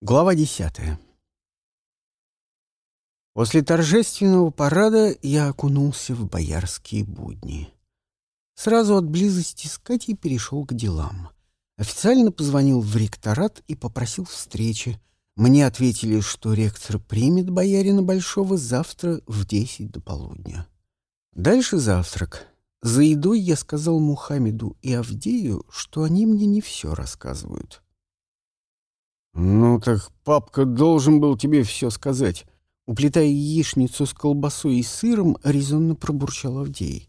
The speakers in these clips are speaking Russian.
Глава десятая. После торжественного парада я окунулся в боярские будни. Сразу от близости с Катей перешел к делам. Официально позвонил в ректорат и попросил встречи. Мне ответили, что ректор примет боярина Большого завтра в десять до полудня. Дальше завтрак. За едой я сказал Мухаммеду и Авдею, что они мне не все рассказывают. «Ну так папка должен был тебе все сказать». Уплетая яичницу с колбасой и сыром, резонно пробурчал Авдей.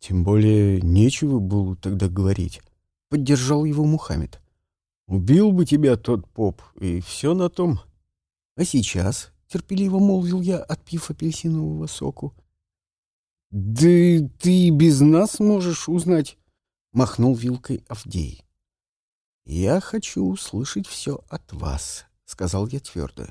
«Тем более нечего было тогда говорить», — поддержал его Мухаммед. «Убил бы тебя тот поп, и все на том». «А сейчас?» — терпеливо молвил я, отпив апельсинового соку. «Да ты без нас можешь узнать», — махнул вилкой Авдей. «Я хочу услышать все от вас», — сказал я твердо.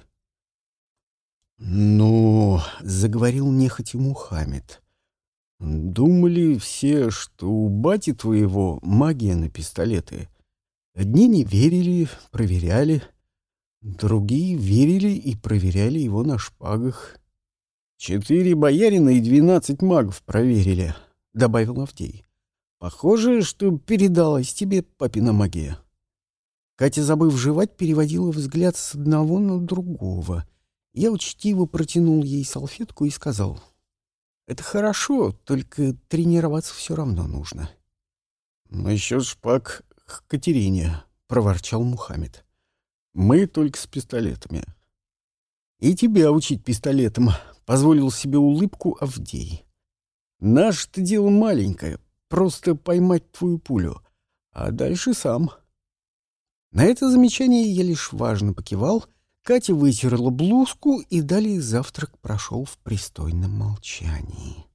«Ну, — заговорил нехотя Мухаммед, — думали все, что у бати твоего магия на пистолеты. Одни не верили, проверяли, другие верили и проверяли его на шпагах. Четыре боярина и двенадцать магов проверили», — добавил Авдей. «Похоже, что передалась тебе папина магия». Катя, забыв жевать, переводила взгляд с одного на другого. Я учтиво протянул ей салфетку и сказал. «Это хорошо, только тренироваться все равно нужно». «Насчет шпаг к Катерине», — проворчал Мухаммед. «Мы только с пистолетами». «И тебя учить пистолетом», — позволил себе улыбку Авдей. «Наше-то дело маленькое, просто поймать твою пулю, а дальше сам». На это замечание я лишь важно покивал, Катя вытерла блузку, и далее завтрак прошел в пристойном молчании.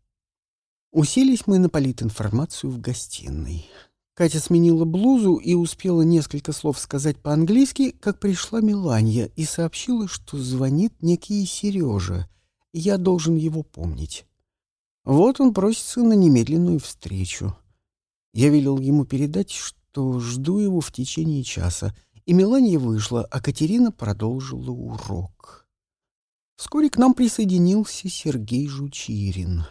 Уселись мы на политинформацию в гостиной. Катя сменила блузу и успела несколько слов сказать по-английски, как пришла Миланья и сообщила, что звонит некий Сережа, я должен его помнить. Вот он просится на немедленную встречу. Я велел ему передать, что то жду его в течение часа, и Мелания вышла, а Катерина продолжила урок. Вскоре к нам присоединился Сергей Жучирин.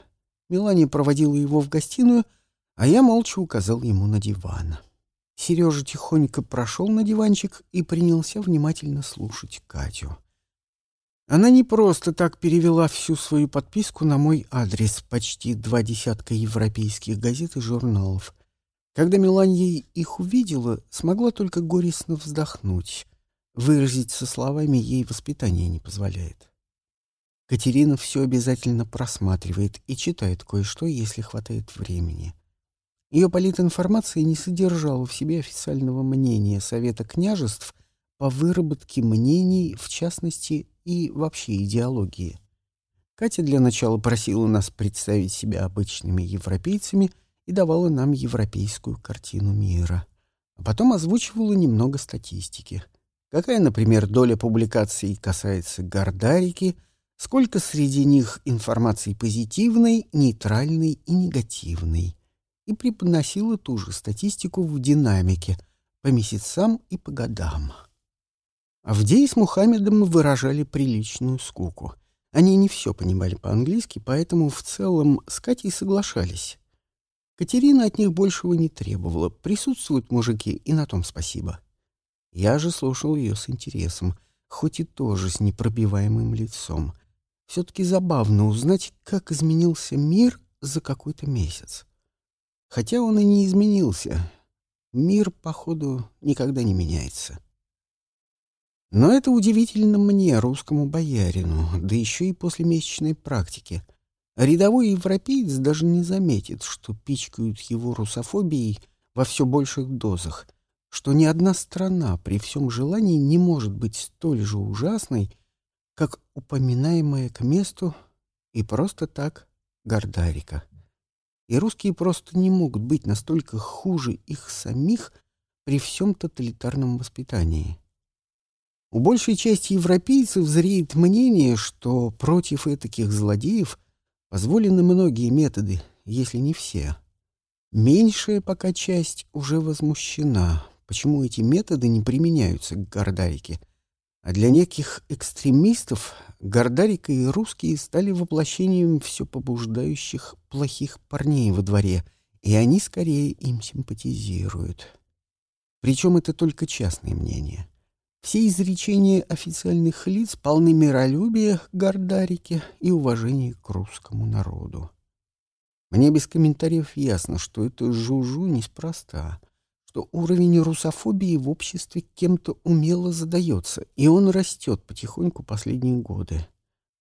Мелания проводила его в гостиную, а я молча указал ему на диван. Сережа тихонько прошел на диванчик и принялся внимательно слушать Катю. Она не просто так перевела всю свою подписку на мой адрес, почти два десятка европейских газет и журналов — когда Меланья их увидела, смогла только горестно вздохнуть. Выразить со словами ей воспитание не позволяет. Катерина все обязательно просматривает и читает кое-что, если хватает времени. Ее политинформация не содержала в себе официального мнения Совета княжеств по выработке мнений, в частности, и вообще идеологии. Катя для начала просила нас представить себя обычными европейцами — и давала нам европейскую картину мира. А потом озвучивала немного статистики. Какая, например, доля публикаций касается Гордарики, сколько среди них информации позитивной, нейтральной и негативной. И преподносила ту же статистику в динамике, по месяцам и по годам. Авдей с Мухаммедом выражали приличную скуку. Они не все понимали по-английски, поэтому в целом с Катей соглашались. Катерина от них большего не требовала. Присутствуют мужики, и на том спасибо. Я же слушал ее с интересом, хоть и тоже с непробиваемым лицом. Все-таки забавно узнать, как изменился мир за какой-то месяц. Хотя он и не изменился. Мир, походу, никогда не меняется. Но это удивительно мне, русскому боярину, да еще и после месячной практики — Рядовой европеец даже не заметит, что пичкают его русофобией во все больших дозах, что ни одна страна при всем желании не может быть столь же ужасной, как упоминаемая к месту и просто так Гордарика. И русские просто не могут быть настолько хуже их самих при всем тоталитарном воспитании. У большей части европейцев зреет мнение, что против этих злодеев Позволены многие методы, если не все. Меньшая пока часть уже возмущена. Почему эти методы не применяются к Гордарике? А для неких экстремистов Гордарика и русские стали воплощением все побуждающих плохих парней во дворе, и они скорее им симпатизируют. Причем это только частное мнение. Все изречения официальных лиц полны миролюбия к Гордарике и уважения к русскому народу. Мне без комментариев ясно, что это жужу неспроста — что уровень русофобии в обществе кем-то умело задается, и он растет потихоньку последние годы.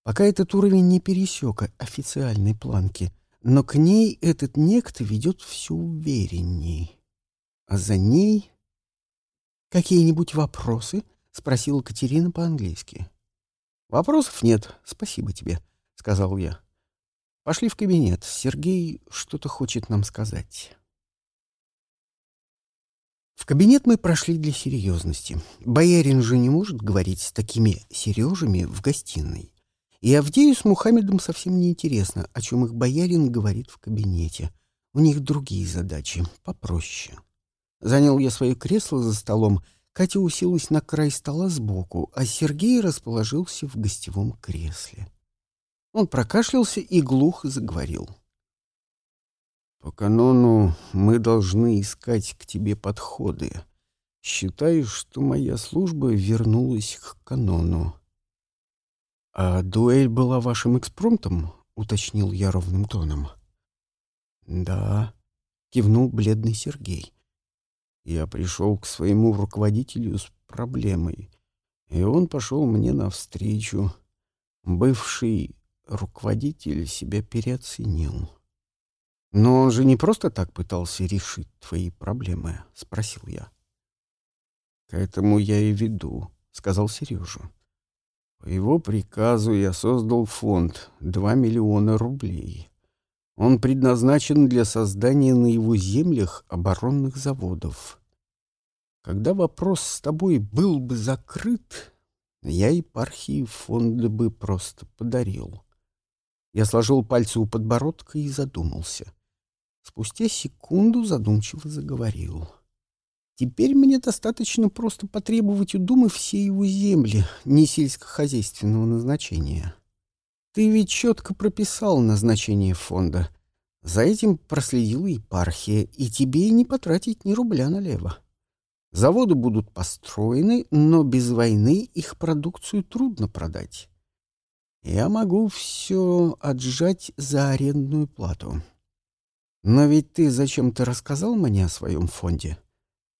Пока этот уровень не пересек официальной планки, но к ней этот некто ведет все уверенней. А за ней... «Какие-нибудь вопросы?» — спросила Катерина по-английски. «Вопросов нет, спасибо тебе», — сказал я. «Пошли в кабинет. Сергей что-то хочет нам сказать». В кабинет мы прошли для серьезности. Боярин же не может говорить с такими Сережами в гостиной. И Авдею с Мухаммедом совсем не интересно, о чем их боярин говорит в кабинете. У них другие задачи, попроще. Занял я свое кресло за столом, Катя уселась на край стола сбоку, а Сергей расположился в гостевом кресле. Он прокашлялся и глухо заговорил. — по канону мы должны искать к тебе подходы. Считаю, что моя служба вернулась к канону. — А дуэль была вашим экспромтом? — уточнил я ровным тоном. — Да, — кивнул бледный Сергей. Я пришел к своему руководителю с проблемой, и он пошел мне навстречу. Бывший руководитель себя переоценил. — «Но он же не просто так пытался решить твои проблемы?» — спросил я. «К этому я и веду», — сказал Сережа. «По его приказу я создал фонд — 2 миллиона рублей. Он предназначен для создания на его землях оборонных заводов. Когда вопрос с тобой был бы закрыт, я епархии фонда бы просто подарил». Я сложил пальцы у подбородка и задумался — Спустя секунду задумчиво заговорил. «Теперь мне достаточно просто потребовать у Думы все его земли, не сельскохозяйственного назначения. Ты ведь четко прописал назначение фонда. За этим проследила епархия, и тебе не потратить ни рубля налево. Заводы будут построены, но без войны их продукцию трудно продать. Я могу все отжать за арендную плату». Но ведь ты зачем-то рассказал мне о своем фонде.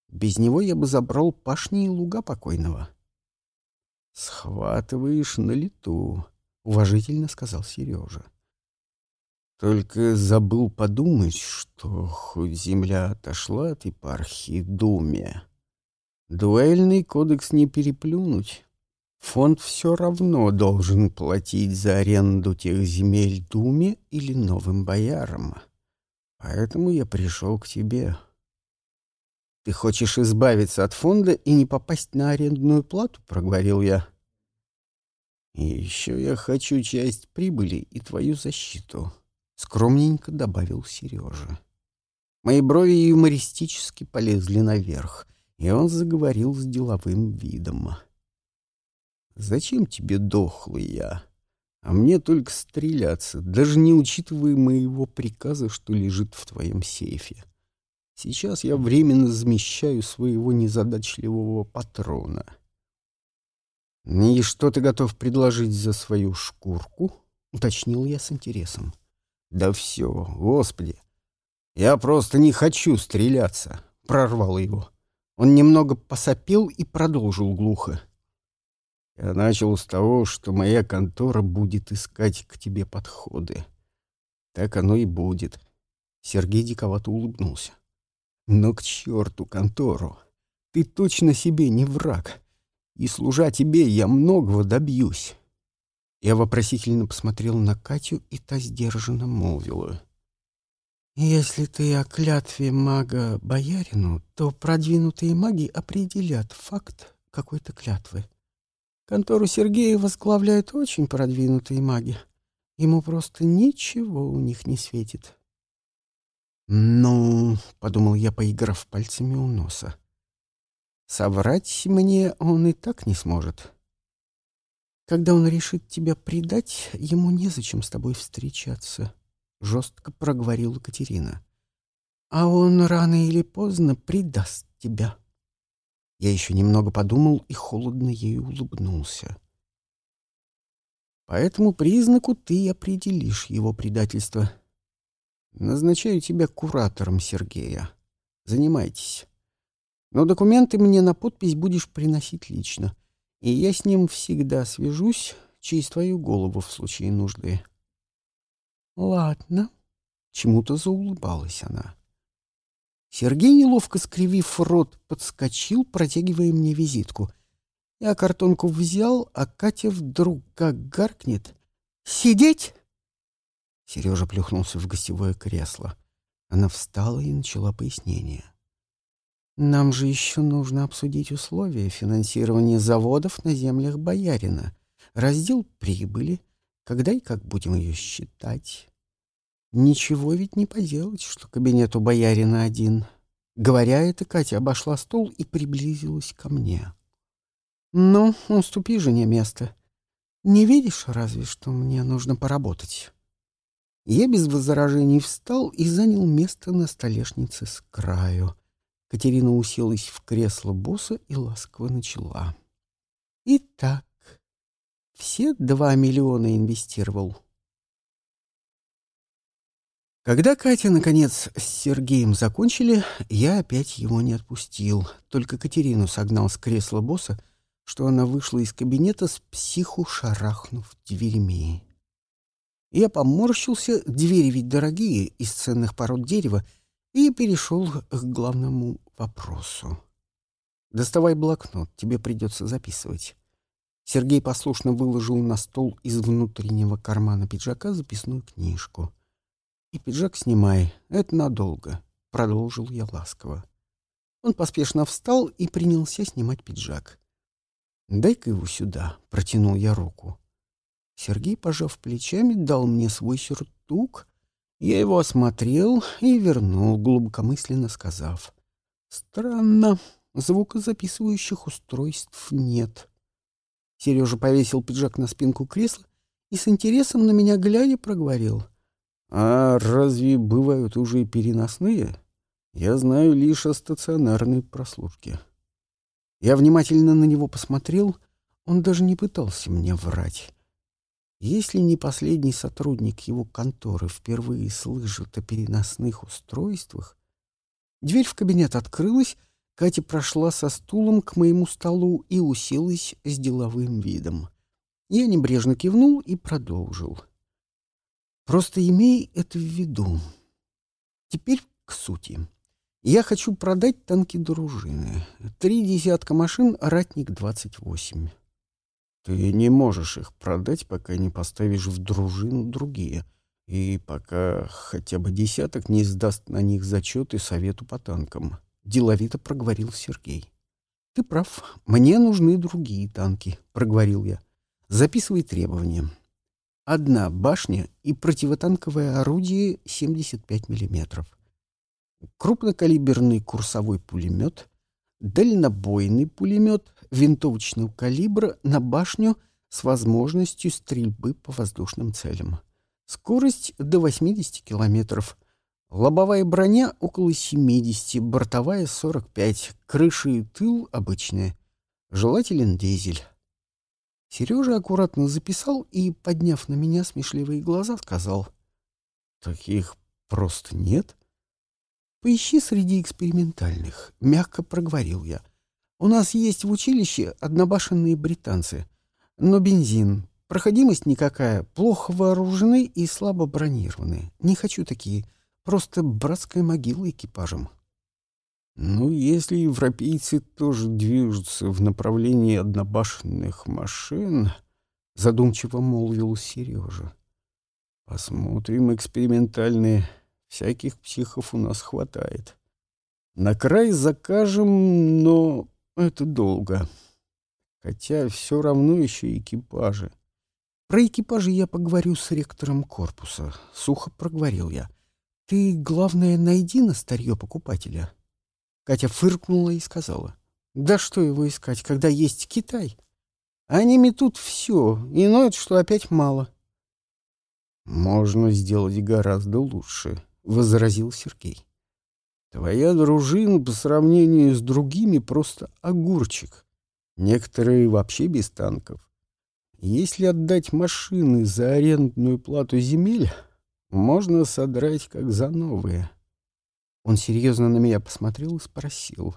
Без него я бы забрал пашни и луга покойного. — Схватываешь на лету, — уважительно сказал Сережа. Только забыл подумать, что хоть земля отошла от епархии Думе, дуэльный кодекс не переплюнуть. Фонд все равно должен платить за аренду тех земель Думе или новым боярам. Поэтому я пришел к тебе. Ты хочешь избавиться от фонда и не попасть на арендную плату, проговорил я. И еще я хочу часть прибыли и твою защиту, скромненько добавил Сережа. Мои брови юмористически полезли наверх, и он заговорил с деловым видом. «Зачем тебе дохлый я?» А мне только стреляться, даже не учитывая моего приказа, что лежит в твоем сейфе. Сейчас я временно замещаю своего незадачливого патрона. «И что ты готов предложить за свою шкурку?» — уточнил я с интересом. «Да все, господи! Я просто не хочу стреляться!» — прорвал его. Он немного посопел и продолжил глухо. Я начал с того, что моя контора будет искать к тебе подходы. Так оно и будет. Сергей диковато улыбнулся. Но к черту контору. Ты точно себе не враг. И, служа тебе, я многого добьюсь. Я вопросительно посмотрел на Катю, и та сдержанно молвила. «Если ты о клятве мага боярину, то продвинутые маги определят факт какой-то клятвы. Контору Сергея возглавляют очень продвинутые маги. Ему просто ничего у них не светит. «Ну, — подумал я, поиграв пальцами у носа, — соврать мне он и так не сможет. Когда он решит тебя предать, ему незачем с тобой встречаться, — жестко проговорила Катерина. А он рано или поздно предаст тебя. Я еще немного подумал и холодно ей улыбнулся. По этому признаку ты определишь его предательство. Назначаю тебя куратором Сергея. Занимайтесь. Но документы мне на подпись будешь приносить лично, и я с ним всегда свяжусь через твою голову в случае нужды. Ладно. Чему-то заулыбалась она. Сергей, неловко скривив рот, подскочил, протягивая мне визитку. Я картонку взял, а Катя вдруг как гаркнет. «Сидеть!» Сережа плюхнулся в гостевое кресло. Она встала и начала пояснение. «Нам же еще нужно обсудить условия финансирования заводов на землях боярина, раздел прибыли, когда и как будем ее считать. Ничего ведь не поделать, что кабинет у боярина один». Говоря это, Катя обошла стол и приблизилась ко мне. «Ну, уступи жене место. Не видишь разве, что мне нужно поработать?» Я без возражений встал и занял место на столешнице с краю. Катерина уселась в кресло босса и ласково начала. «Итак, все два миллиона инвестировал». Когда Катя, наконец, с Сергеем закончили, я опять его не отпустил, только Катерину согнал с кресла босса, что она вышла из кабинета с психу шарахнув дверьми. Я поморщился, двери ведь дорогие, из ценных пород дерева, и перешел к главному вопросу. «Доставай блокнот, тебе придется записывать». Сергей послушно выложил на стол из внутреннего кармана пиджака записную книжку. «И пиджак снимай, это надолго», — продолжил я ласково. Он поспешно встал и принялся снимать пиджак. «Дай-ка его сюда», — протянул я руку. Сергей, пожав плечами, дал мне свой сюртук. Я его осмотрел и вернул, глубокомысленно сказав. «Странно, звукозаписывающих устройств нет». Сережа повесил пиджак на спинку кресла и с интересом на меня глядя проговорил. «А разве бывают уже переносные? Я знаю лишь о стационарной прослушке». Я внимательно на него посмотрел, он даже не пытался мне врать. Если не последний сотрудник его конторы впервые слышит о переносных устройствах... Дверь в кабинет открылась, Катя прошла со стулом к моему столу и уселась с деловым видом. Я небрежно кивнул и продолжил. «Просто имей это в виду. Теперь к сути. Я хочу продать танки дружины. Три десятка машин «Ратник-28». Ты не можешь их продать, пока не поставишь в дружину другие, и пока хотя бы десяток не сдаст на них зачеты совету по танкам. Деловито проговорил Сергей. Ты прав, мне нужны другие танки, проговорил я. Записывай требования. Одна башня и противотанковое орудие 75 мм. Крупнокалиберный курсовой пулемет, дальнобойный пулемет винтовочного калибра на башню с возможностью стрельбы по воздушным целям. Скорость до 80 километров. Лобовая броня около 70, бортовая 45, крыша и тыл обычные. Желателен дизель. Сережа аккуратно записал и, подняв на меня смешливые глаза, сказал. «Таких просто нет?» Поищи среди экспериментальных, мягко проговорил я. У нас есть в училище однобашенные британцы, но бензин, проходимость никакая, плохо вооружены и слабо бронированы. Не хочу такие, просто братская могила экипажем. Ну, если европейцы тоже движутся в направлении однобашенных машин, задумчиво молвил Сережа. Посмотрим экспериментальные Всяких психов у нас хватает. На край закажем, но это долго. Хотя все равно еще экипажи. Про экипажи я поговорю с ректором корпуса. Сухо проговорил я. Ты, главное, найди на старье покупателя. Катя фыркнула и сказала. Да что его искать, когда есть Китай? Они метут все, и ноют, что опять мало. «Можно сделать гораздо лучше», — возразил Сергей. «Твоя дружина по сравнению с другими просто огурчик. Некоторые вообще без танков. Если отдать машины за арендную плату земель, можно содрать как за новые». Он серьезно на меня посмотрел и спросил.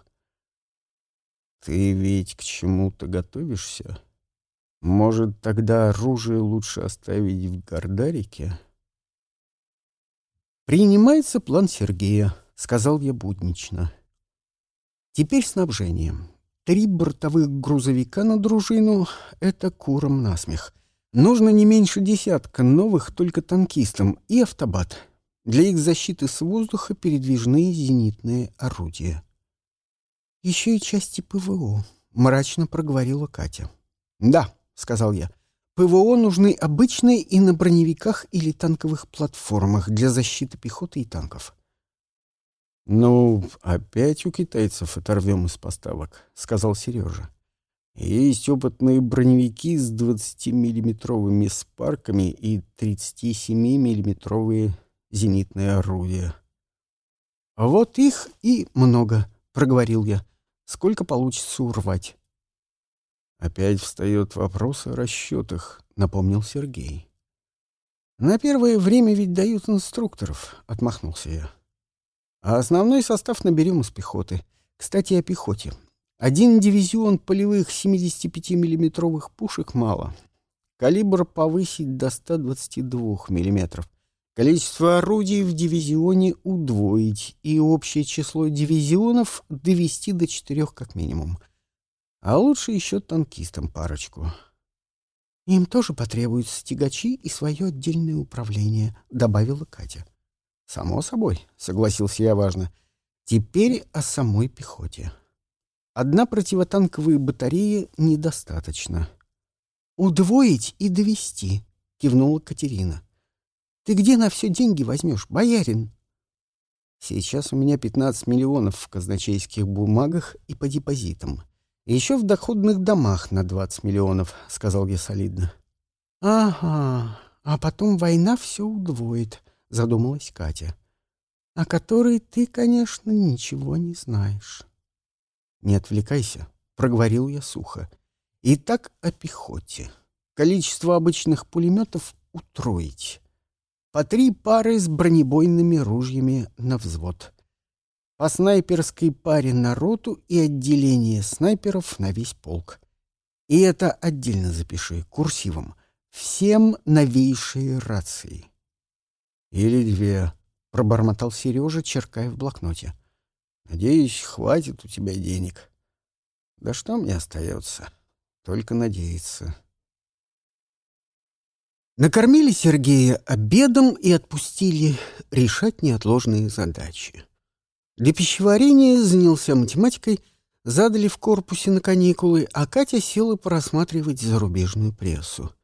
«Ты ведь к чему-то готовишься?» Может, тогда оружие лучше оставить в Гордарике? «Принимается план Сергея», — сказал я буднично. «Теперь снабжение. Три бортовых грузовика на дружину — это куром насмех. Нужно не меньше десятка новых только танкистам и автобат. Для их защиты с воздуха передвижные зенитные орудия». «Еще и части ПВО», — мрачно проговорила Катя. «Да», — сказал я. «ПВО нужны обычные и на броневиках или танковых платформах для защиты пехоты и танков». «Ну, опять у китайцев оторвем из поставок», — сказал Сережа. «Есть опытные броневики с 20-миллиметровыми спарками и 37-миллиметровые зенитные орудия». «Вот их и много», — проговорил я. «Сколько получится урвать?» Опять встает вопрос о расчетах, напомнил Сергей. На первое время ведь дают инструкторов, отмахнулся я. А основной состав наберем из пехоты. Кстати, о пехоте. Один дивизион полевых 75 миллиметровых пушек мало. Калибр повысить до 122 миллиметров. Количество орудий в дивизионе удвоить и общее число дивизионов довести до четырех как минимум. А лучше еще танкистам парочку. «Им тоже потребуются тягачи и свое отдельное управление», — добавила Катя. «Само собой», — согласился я важно. «Теперь о самой пехоте. Одна противотанковая батарея недостаточно». «Удвоить и довести», — кивнула Катерина. «Ты где на все деньги возьмешь, боярин?» «Сейчас у меня 15 миллионов в казначейских бумагах и по депозитам. Еще в доходных домах на 20 миллионов, — сказал я солидно. — Ага, а потом война все удвоит, — задумалась Катя. — О которой ты, конечно, ничего не знаешь. — Не отвлекайся, — проговорил я сухо. — Итак, о пехоте. Количество обычных пулеметов утроить. По три пары с бронебойными ружьями на взвод. По снайперской паре на роту и отделение снайперов на весь полк. И это отдельно запиши, курсивом. Всем новейшие рации. Или две, пробормотал Сережа, черкая в блокноте. Надеюсь, хватит у тебя денег. Да что мне остается? Только надеяться. Накормили Сергея обедом и отпустили решать неотложные задачи. Для пищеварения занялся математикой, задали в корпусе на каникулы, а Катя села просматривать зарубежную прессу.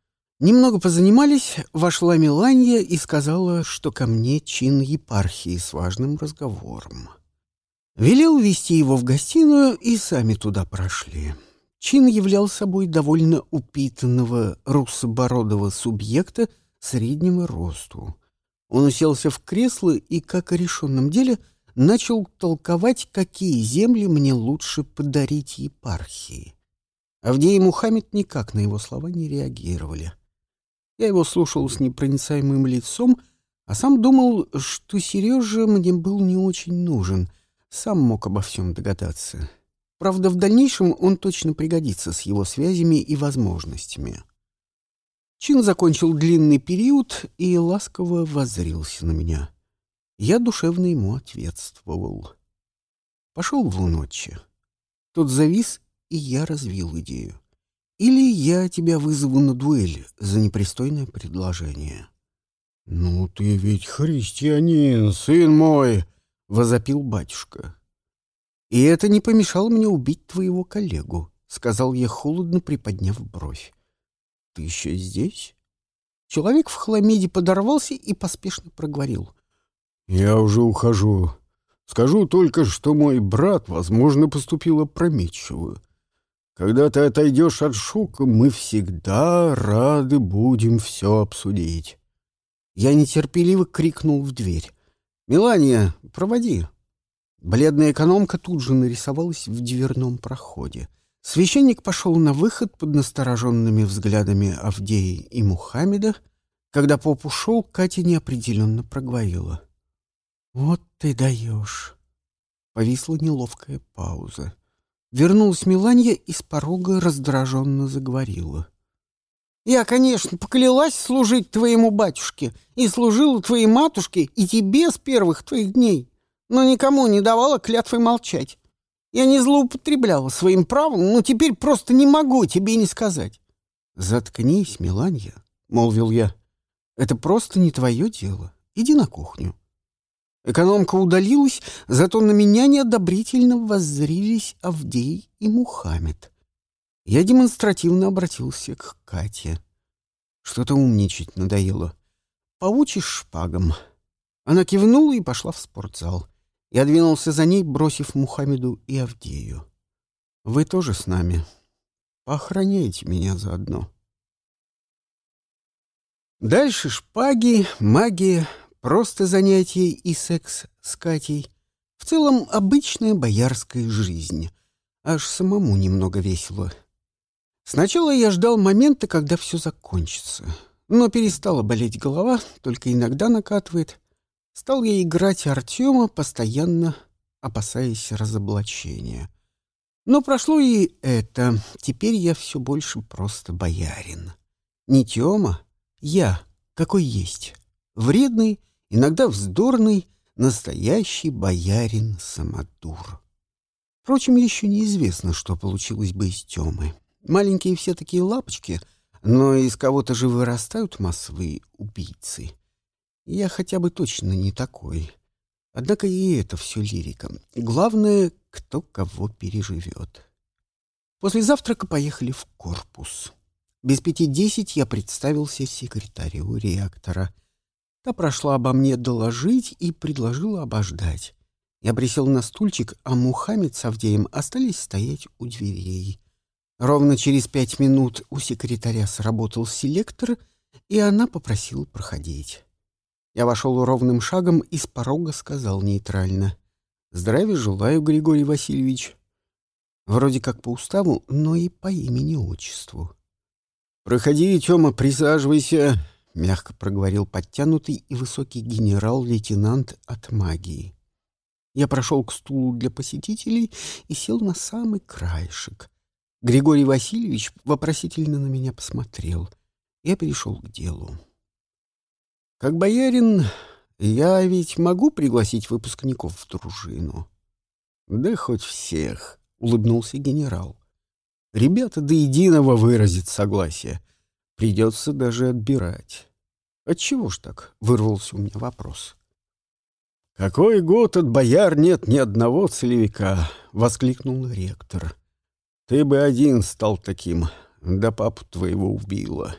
Немного позанимались, вошла Миланья и сказала, что ко мне чин епархии с важным разговором. Велел вести его в гостиную, и сами туда прошли. Чин являл собой довольно упитанного русобородого субъекта среднего росту. Он уселся в кресло и, как о решенном деле, — начал толковать, какие земли мне лучше подарить епархии. Авдей и Мухаммед никак на его слова не реагировали. Я его слушал с непроницаемым лицом, а сам думал, что Сережа мне был не очень нужен, сам мог обо всем догадаться. Правда, в дальнейшем он точно пригодится с его связями и возможностями. Чин закончил длинный период и ласково воззрился на меня. Я душевно ему ответствовал. Пошел в ночи. Тот завис, и я развил идею. Или я тебя вызову на дуэль за непристойное предложение. — Ну ты ведь христианин, сын мой! — возопил батюшка. — И это не помешало мне убить твоего коллегу, — сказал я холодно, приподняв бровь. — Ты еще здесь? Человек в хламиде подорвался и поспешно проговорил. «Я уже ухожу. Скажу только, что мой брат, возможно, поступил опрометчиво. Когда ты отойдешь от шука, мы всегда рады будем все обсудить. Я нетерпеливо крикнул в дверь. «Мелания, проводи!» Бледная экономка тут же нарисовалась в дверном проходе. Священник пошел на выход под настороженными взглядами Авдеи и Мухаммеда. Когда поп ушел, Катя неопределенно проговорила. «Вот ты даешь!» Повисла неловкая пауза. Вернулась Миланья и с порога раздраженно заговорила. «Я, конечно, поклялась служить твоему батюшке и служила твоей матушке и тебе с первых твоих дней, но никому не давала клятвы молчать. Я не злоупотребляла своим правом, но теперь просто не могу тебе не сказать». «Заткнись, Миланья», — молвил я. «Это просто не твое дело. Иди на кухню». Экономка удалилась, зато на меня неодобрительно воззрились Авдей и Мухаммед. Я демонстративно обратился к Кате. Что-то умничать надоело. Поучишь шпагам. Она кивнула и пошла в спортзал. Я двинулся за ней, бросив Мухаммеду и Авдею. Вы тоже с нами. Поохраняйте меня заодно. Дальше шпаги, магия, Просто занятие и секс с Катей. В целом обычная боярская жизнь. Аж самому немного весело. Сначала я ждал момента, когда все закончится. Но перестала болеть голова, только иногда накатывает. Стал я играть Артема, постоянно опасаясь разоблачения. Но прошло и это. Теперь я все больше просто боярин. Не Тёма, я, какой есть. Вредный иногда вздорный, настоящий боярин-самодур. Впрочем, еще неизвестно, что получилось бы из Темы. Маленькие все такие лапочки, но из кого-то же вырастают массовые убийцы. Я хотя бы точно не такой. Однако и это все лирика. Главное, кто кого переживет. После завтрака поехали в корпус. Без пяти десять я представился секретарю реактора — Та прошла обо мне доложить и предложила обождать. Я присел на стульчик, а Мухаммед с Авдеем остались стоять у дверей. Ровно через пять минут у секретаря сработал селектор, и она попросила проходить. Я вошел ровным шагом и с порога сказал нейтрально. «Здравия желаю, Григорий Васильевич». Вроде как по уставу, но и по имени-отчеству. «Проходи, Тёма, присаживайся», — мягко проговорил подтянутый и высокий генерал-лейтенант от магии. Я прошел к стулу для посетителей и сел на самый краешек. Григорий Васильевич вопросительно на меня посмотрел. Я перешел к делу. «Как боярин, я ведь могу пригласить выпускников в дружину?» «Да хоть всех», — улыбнулся генерал. «Ребята до единого выразят согласие. Придется даже отбирать. Отчего ж так? Вырвался у меня вопрос. «Какой год от бояр нет ни одного целевика!» — воскликнул ректор. «Ты бы один стал таким, да папу твоего убила.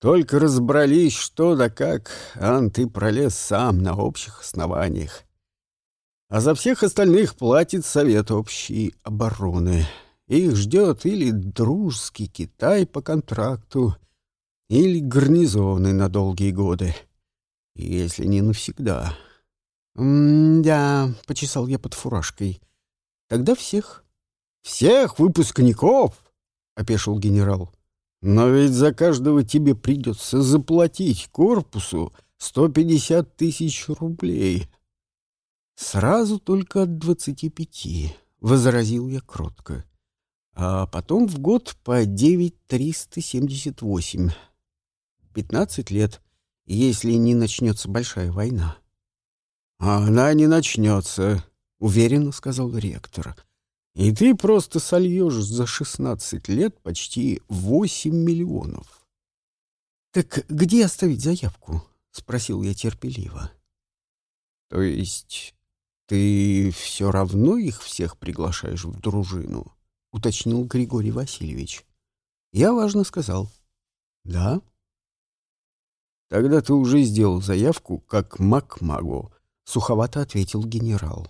Только разобрались, что да как, ан ты пролез сам на общих основаниях. А за всех остальных платит Совет общей обороны. Их ждет или дружеский Китай по контракту, или гарнизоны на долгие годы. Если не навсегда. «М-да», — почесал я под фуражкой. «Тогда всех». «Всех выпускников?» — опешил генерал. «Но ведь за каждого тебе придется заплатить корпусу сто пятьдесят тысяч рублей». «Сразу только от двадцати пяти», — возразил я кротко. «А потом в год по девять триста семьдесят восемь. 15 лет, если не начнется большая война. — она не начнется, — уверенно сказал ректор. — И ты просто сольешь за 16 лет почти 8 миллионов. — Так где оставить заявку? — спросил я терпеливо. — То есть ты все равно их всех приглашаешь в дружину? — уточнил Григорий Васильевич. Я важно сказал. — Да. — Тогда ты уже сделал заявку, как маг магу, суховато ответил генерал.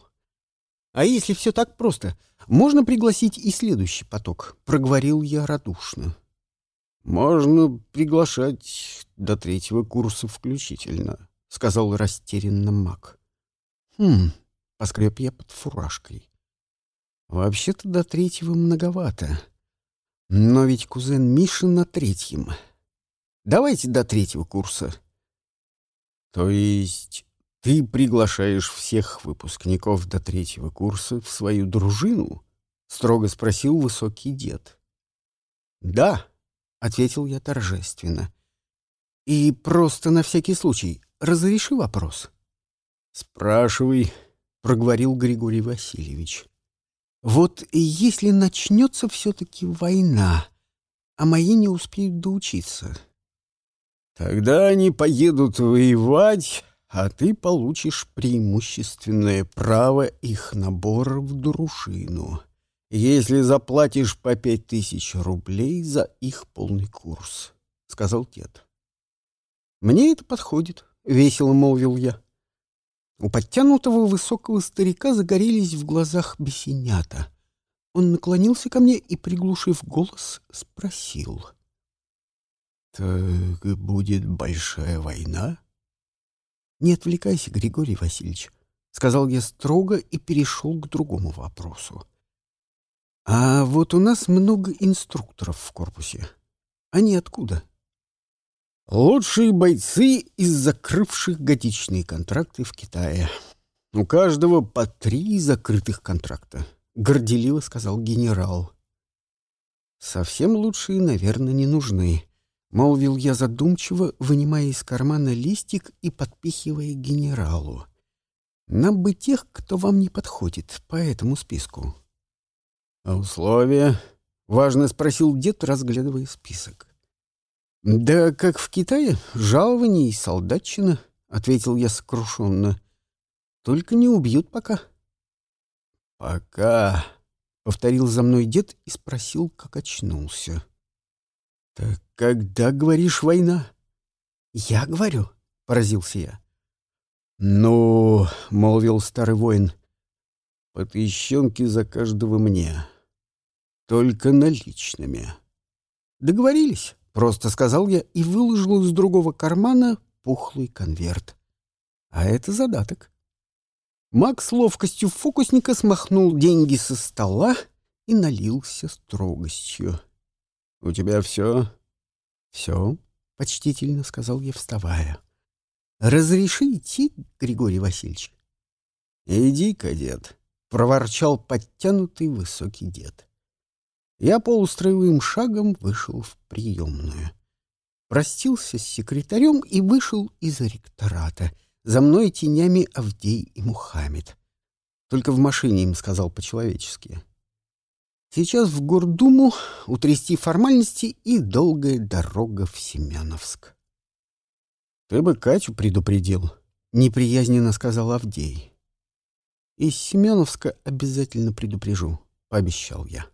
А если все так просто, можно пригласить и следующий поток, проговорил я радушно. Можно приглашать до третьего курса включительно, сказал растерянно маг. Хм, поскреб я под фуражкой. Вообще-то до третьего многовато. Но ведь кузен Миша на третьем. Давайте до третьего курса. То есть ты приглашаешь всех выпускников до третьего курса в свою дружину? Строго спросил высокий дед. Да, ответил я торжественно. И просто на всякий случай разреши вопрос. Спрашивай, проговорил Григорий Васильевич. Вот если начнется все-таки война, а мои не успеют доучиться. Тогда они поедут воевать, а ты получишь преимущественное право их набора в дружину, если заплатишь по пять тысяч рублей за их полный курс, — сказал дед. — Мне это подходит, — весело молвил я. У подтянутого высокого старика загорелись в глазах бесенята. Он наклонился ко мне и, приглушив голос, спросил. — Так будет большая война? — Не отвлекайся, Григорий Васильевич, — сказал я строго и перешел к другому вопросу. — А вот у нас много инструкторов в корпусе. Они откуда? — Лучшие бойцы из закрывших годичные контракты в Китае. У каждого по три закрытых контракта, — горделиво сказал генерал. Совсем лучшие, наверное, не нужны, — молвил я задумчиво, вынимая из кармана листик и подпихивая генералу. Нам бы тех, кто вам не подходит по этому списку. — А условия? — важно спросил дед, разглядывая список. «Да как в Китае, жалование и солдатчина», — ответил я сокрушенно. «Только не убьют пока». «Пока», — повторил за мной дед и спросил, как очнулся. «Так когда, говоришь, война?» «Я говорю», — поразился я. «Ну, — молвил старый воин, — по тыщенке за каждого мне. Только наличными». «Договорились?» Просто сказал я и выложил из другого кармана пухлый конверт. А это задаток. Макс ловкостью фокусника смахнул деньги со стола и налился строгостью. — У тебя все? — Все, — почтительно сказал я, вставая. — Разреши идти, Григорий Васильевич? — Иди, кадет, — проворчал подтянутый высокий дед. Я полустроевым шагом вышел в приемную. Простился с секретарем и вышел из ректората. За мной тенями Авдей и Мухаммед. Только в машине им сказал по-человечески. Сейчас в Гордуму утрясти формальности и долгая дорога в Семеновск. — Ты бы Катю предупредил, — неприязненно сказал Авдей. — Из Семеновска обязательно предупрежу, — пообещал я.